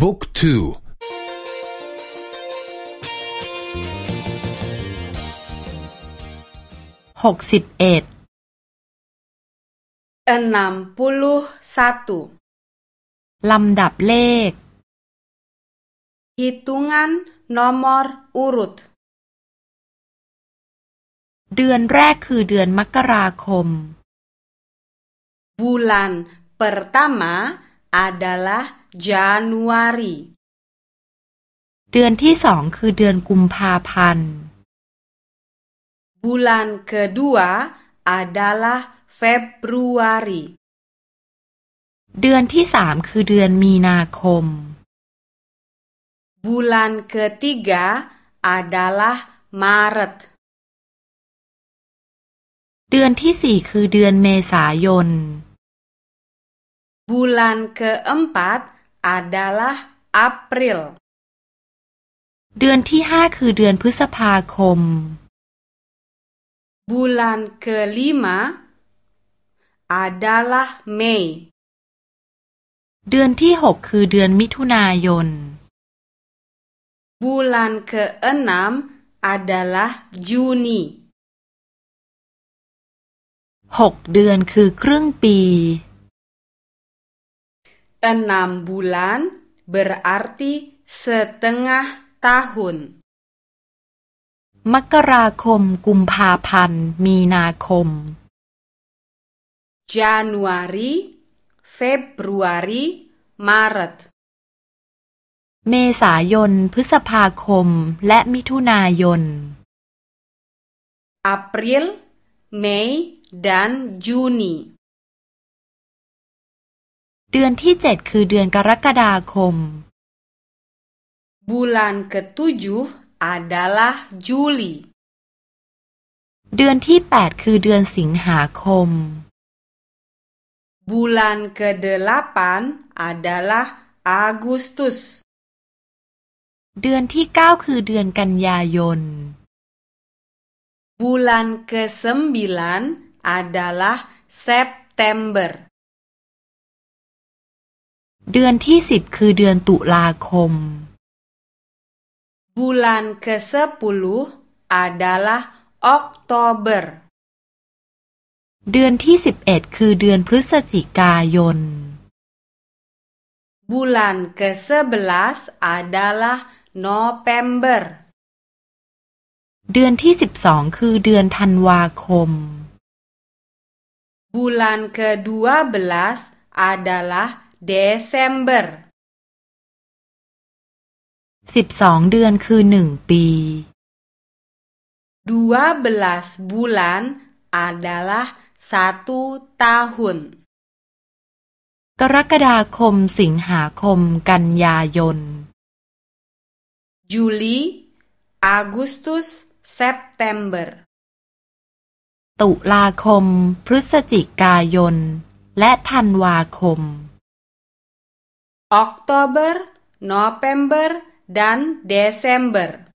บุ๊กทูหกสิบเอ็ด enam puluh satu ลำดับเลข hitungan nomor urut เดือนแรกคือเดือนมกราคม bulan pertama adalah Januari เดือนที่สองคือเดือนกุมภาพันธ์ bulan kedua adalah Februari เดือนที่สามคือเดือนมีนาคม bulan ketiga adalah Maret เดือนที่สี่คือเดือนเมษายน bulan keempat adalah April เดือนที่ห้าคือเดือนพฤษภาคม bulan kelima adalah Mei เดือนที่หกคือเดือนมิถุนายน bulan keenam adalah Juni หกเดือนคือครึ่งปี enam bulan berarti setengah tahun มกราคมกุมภาพันธ์มีนาคม Januari Februari Maret เมษายนพฤษภาคมและมิถุนายน April Mei dan Juni เดือนที่เจ็ดคือเดือนกรกฎาคม bulan ketujuh adalah Juli เดือนที่แปดคือเดือนสิงหาคม bulan kedelapan adalah Agustus เดือนที่เก้าคือเดือนกันยายน bulan kesembilan adalah September เดือนที่สิบคือเดือนตุลาคม bulan kesepuluh adalah Oktober เดือนที่สิบเอ็ดคือเดือนพฤศจิกายน bulan kesebelas adalah November เดือนที่สิบสองคือเดือนธันวาคม bulan kedua belas adalah Desember สิบสองเดือนคือหนึ่งปี dua belas bulan adalah satu tahun กรกฎาคมสิงหาคมกันยายน Juli Agustus September ตุลาคม พฤศจิกายน และธันวาคม Oktober November dan Desember